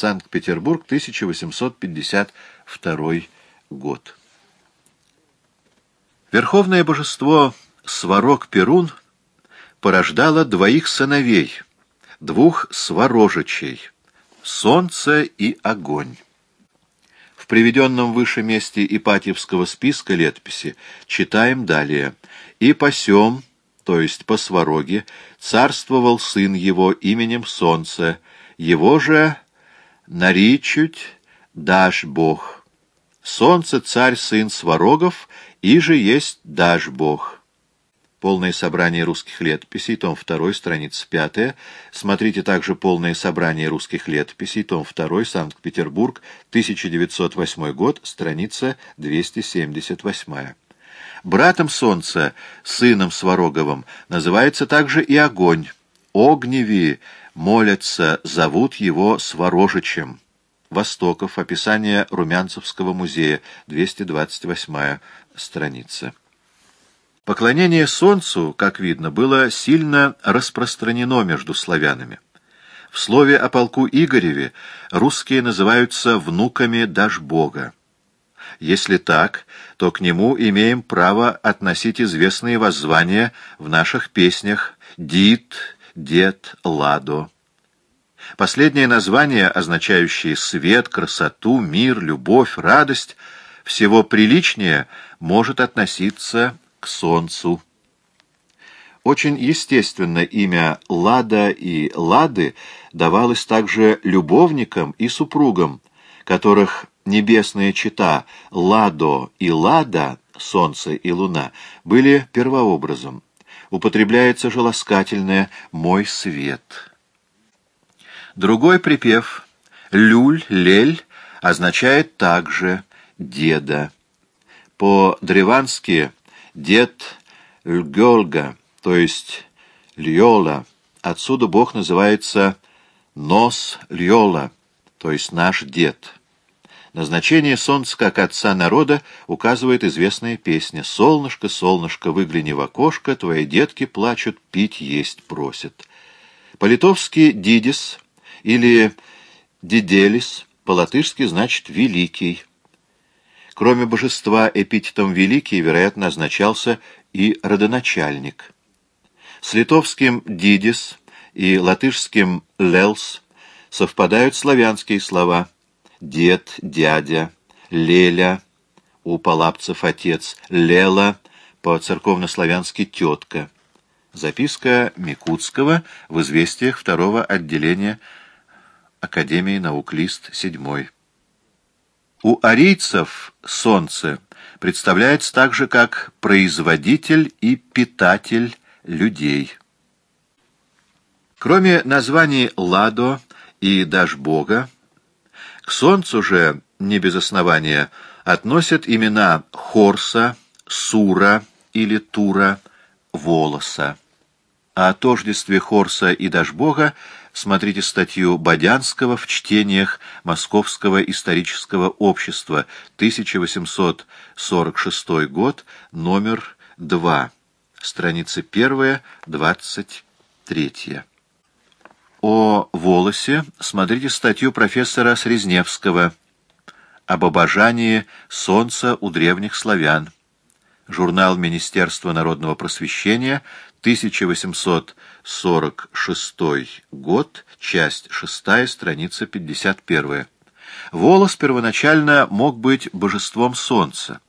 Санкт-Петербург, 1852 год. Верховное божество Сварог-Перун порождало двоих сыновей, двух сварожичей — солнце и огонь. В приведенном выше месте Ипатьевского списка летописи читаем далее. «И посем, то есть по свароге, царствовал сын его именем солнце, его же наричуть дашь Бог. Солнце царь сын сварогов, и же есть дашь Бог». Полное собрание русских летописей, том 2, страница 5. Смотрите также полное собрание русских летописей, том 2, Санкт-Петербург, 1908 год, страница 278. Братом Солнца, сыном Свароговым, называется также и огонь. Огневи молятся, зовут его Сварожичем. Востоков, описание Румянцевского музея, 228 страница. Поклонение солнцу, как видно, было сильно распространено между славянами. В слове о полку Игореве русские называются внуками Дашбога. Если так, то к нему имеем право относить известные воззвания в наших песнях «Дид», «Дед», «Ладо». Последнее название, означающее свет, красоту, мир, любовь, радость, всего приличнее может относиться к солнцу. Очень естественно имя Лада и Лады давалось также любовникам и супругам, которых небесная чита Ладо и Лада, солнце и луна, были первообразом. Употребляется же ласкательное «мой свет». Другой припев «люль», «лель» означает также «деда». По-древански дед Льгёлга, то есть Льола. Отсюда Бог называется Нос Льола, то есть наш дед. Назначение солнца как отца народа указывает известная песня «Солнышко, солнышко, выгляни в окошко, твои детки плачут, пить есть просят». По-литовски «дидис» или «диделис» по-латышски значит «великий». Кроме божества эпитетом «великий», вероятно, означался и родоначальник. С литовским «дидис» и латышским «лелс» совпадают славянские слова «дед», «дядя», «леля», у палапцев «отец», «лела», по-церковнославянски «тетка». Записка Микутского в известиях второго отделения Академии наук лист 7. У арийцев солнце представляется также как производитель и питатель людей. Кроме названий Ладо и Дашбога, к солнцу же, не без основания, относят имена Хорса, Сура или Тура, Волоса. О тождестве Хорса и Дашбога Смотрите статью Бодянского в чтениях Московского исторического общества, 1846 год, номер 2, страница 1, 23. О волосе смотрите статью профессора Срезневского об обожании солнца у древних славян. Журнал Министерства народного просвещения, 1846 год, часть 6, страница 51. Волос первоначально мог быть божеством солнца.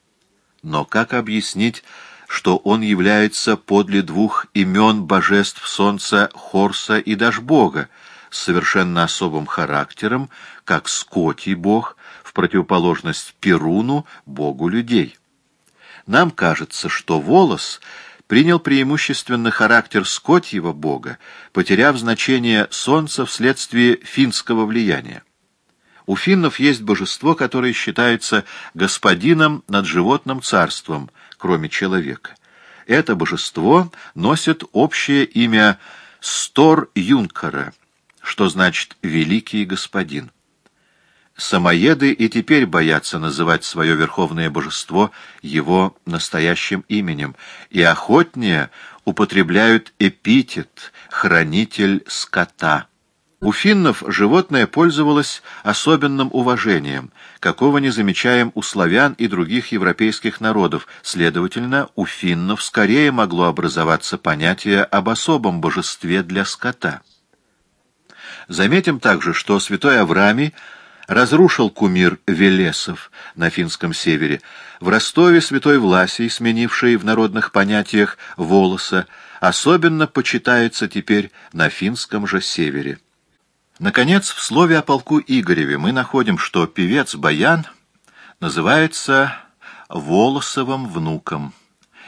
Но как объяснить, что он является подле двух имен божеств солнца Хорса и Дашбога, с совершенно особым характером, как Скотий бог, в противоположность Перуну, богу людей? Нам кажется, что волос — принял преимущественно характер скотьего бога, потеряв значение солнца вследствие финского влияния. У финнов есть божество, которое считается господином над животным царством, кроме человека. Это божество носит общее имя Стор-Юнкара, что значит «великий господин». Самоеды и теперь боятся называть свое верховное божество его настоящим именем, и охотнее употребляют эпитет «хранитель скота». У финнов животное пользовалось особенным уважением, какого не замечаем у славян и других европейских народов, следовательно, у финнов скорее могло образоваться понятие об особом божестве для скота. Заметим также, что святой Авраамий разрушил кумир Велесов на финском севере. В Ростове святой Власий, сменивший в народных понятиях волоса, особенно почитается теперь на финском же севере. Наконец, в слове о полку Игореве мы находим, что певец Баян называется Волосовым внуком,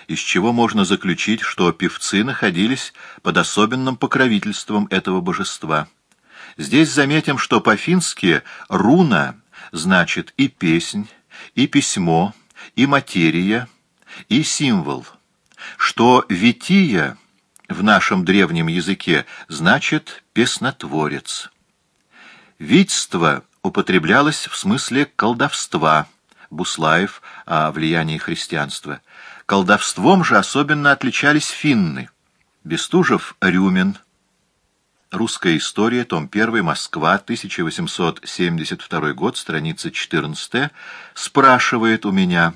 из чего можно заключить, что певцы находились под особенным покровительством этого божества. Здесь заметим, что по-фински «руна» значит и песнь, и письмо, и материя, и символ, что «вития» в нашем древнем языке значит «песнотворец». Витьство употреблялось в смысле колдовства, Буслаев о влиянии христианства. Колдовством же особенно отличались финны. Бестужев Рюмин. Русская история, том 1, Москва, 1872 год, страница 14, спрашивает у меня,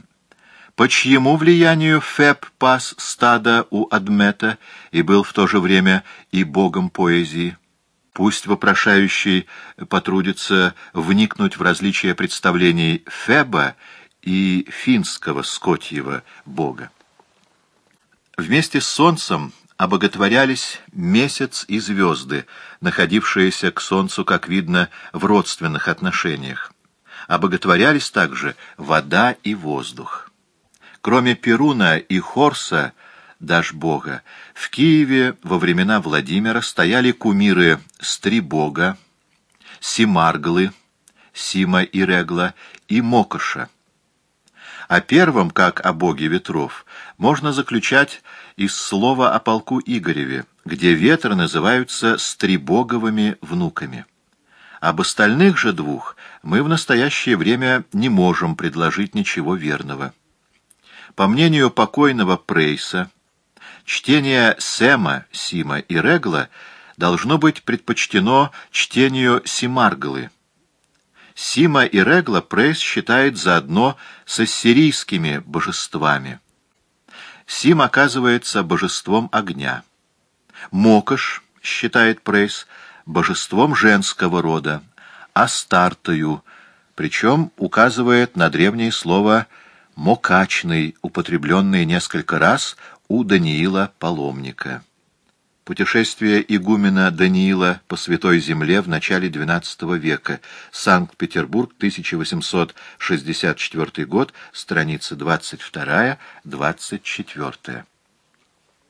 по чьему влиянию Феб пас стада у Адмета и был в то же время и богом поэзии? Пусть вопрошающий потрудится вникнуть в различия представлений Феба и финского скотьего бога. Вместе с солнцем обоготворялись месяц и звезды, находившиеся к солнцу, как видно, в родственных отношениях. Обоготворялись также вода и воздух. Кроме Перуна и Хорса, Дашбога, в Киеве во времена Владимира стояли кумиры Стрибога, Симарглы, Сима и Регла и Мокоша. О первом, как о боге ветров, можно заключать из слова о полку Игореве, где ветры называются Стрибоговыми внуками. Об остальных же двух мы в настоящее время не можем предложить ничего верного. По мнению покойного Прейса, Чтение Сема, Сима и Регла должно быть предпочтено чтению Симарглы. Сима и Регла Прейс считает заодно с ассирийскими божествами. Сим оказывается божеством огня. Мокош, считает Прейс, божеством женского рода, Астартою, причем указывает на древнее слово «мокачный», употребленное несколько раз у Даниила Паломника. Путешествие игумена Даниила по Святой Земле в начале XII века. Санкт-Петербург, 1864 год, страница 22-24.